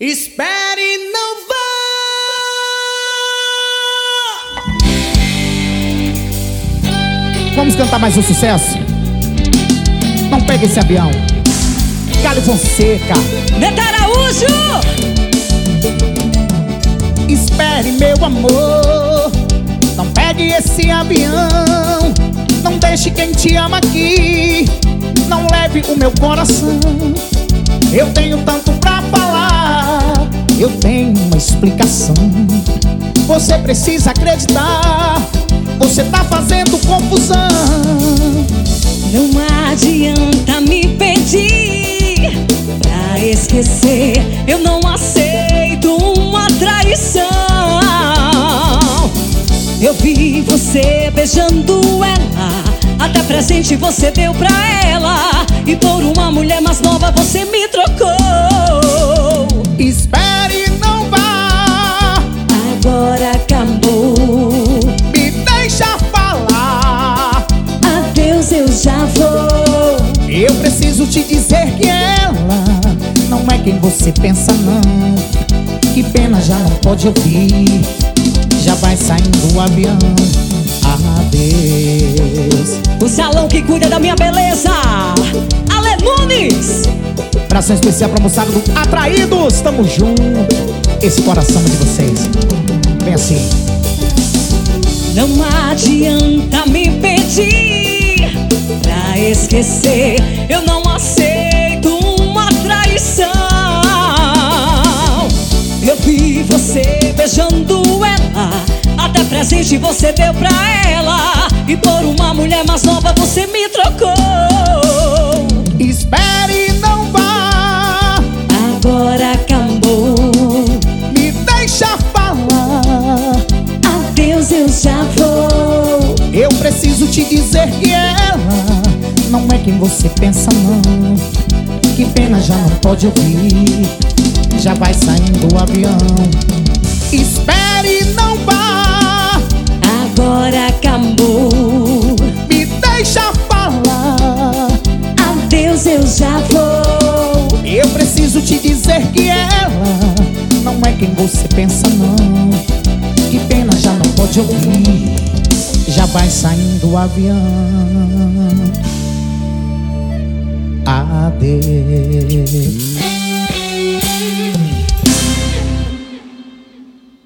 Espere, não vá. Vamos cantar mais um sucesso? Não pegue esse avião. Galho Fonseca. Neto Araújo! Espere, meu amor. Não pegue esse avião. Não deixe quem te ama aqui. Não leve o meu coração. Eu tenho tanto pra. Eu tenho uma explicação. Você precisa acreditar. Você tá fazendo confusão. Não adianta me pedir pra esquecer. Eu não aceito uma traição. Eu vi você beijando ela. Até presente você deu pra ela. E por uma mulher mais nova você me trocou. Acabou. Me deixa falar. Adeus, eu já vou. Eu preciso te dizer que ela não é quem você pensa, não. Que pena, já não pode ouvir. Já vai saindo o avião. Adeus. O salão que cuida da minha beleza. Ale Nunes. Abração especial pra moçada do Atraídos. Tamo junto. Esse coração é de vocês. Assim. Não adianta me pedir pra esquecer. Eu não aceito uma traição. Eu vi você beijando ela. Até presente você deu pra ela. E por uma mulher mais nova você me trocou. Te dizer que ela não é quem você pensa, não. Que pena, já não pode ouvir. Já vai saindo o avião. Espere, não vá. Agora acabou. Me deixa falar. Adeus, eu já vou. Eu preciso te dizer que ela não é quem você pensa, não. Que pena, já não pode ouvir. Já vai saindo o avião. Adeus.